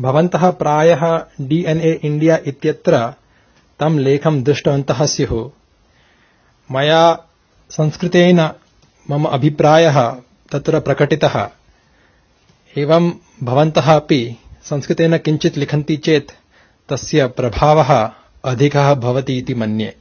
भवन्तः प्रायः DNA India इत्यत्र तं लेखं दृष्टवन्तः स्युः। मया संस्कृतेन मम अभिप्रायः तत्र प्रकटितः। एवं भवन्तः अपि संस्कृतेन किञ्चित् लिखन्ति चेत् तस्य प्रभावः अधिकः भवति इति मन्ये।